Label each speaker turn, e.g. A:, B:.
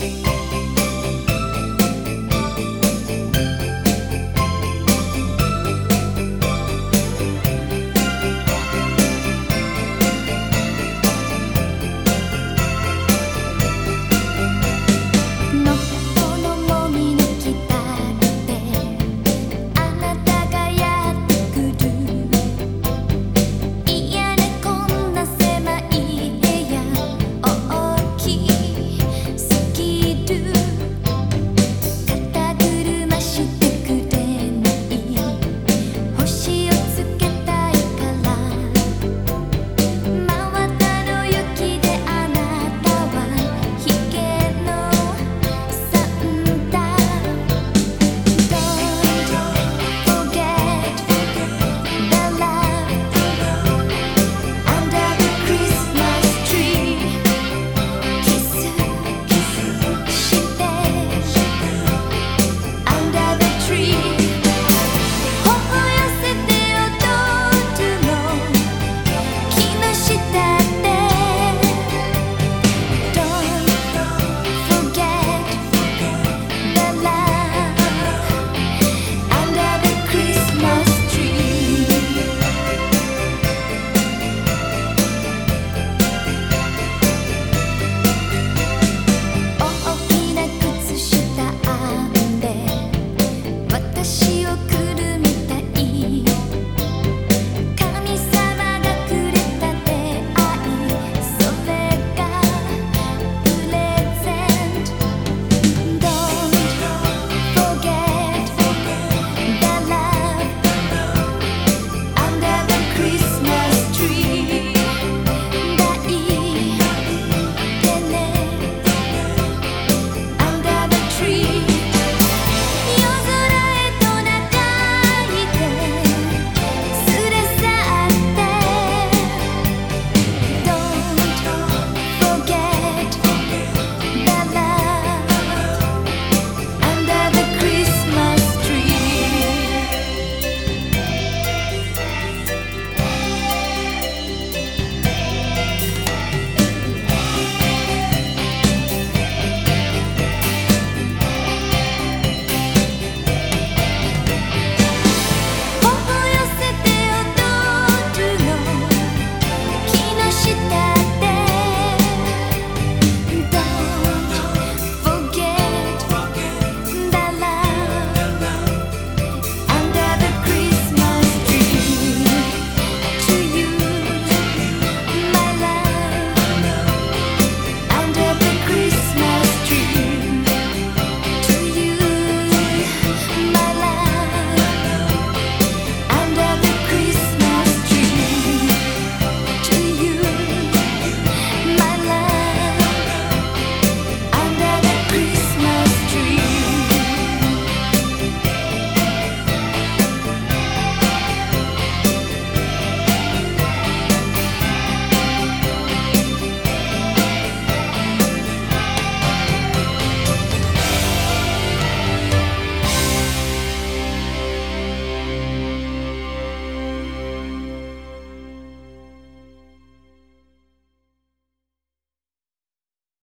A: Bye. night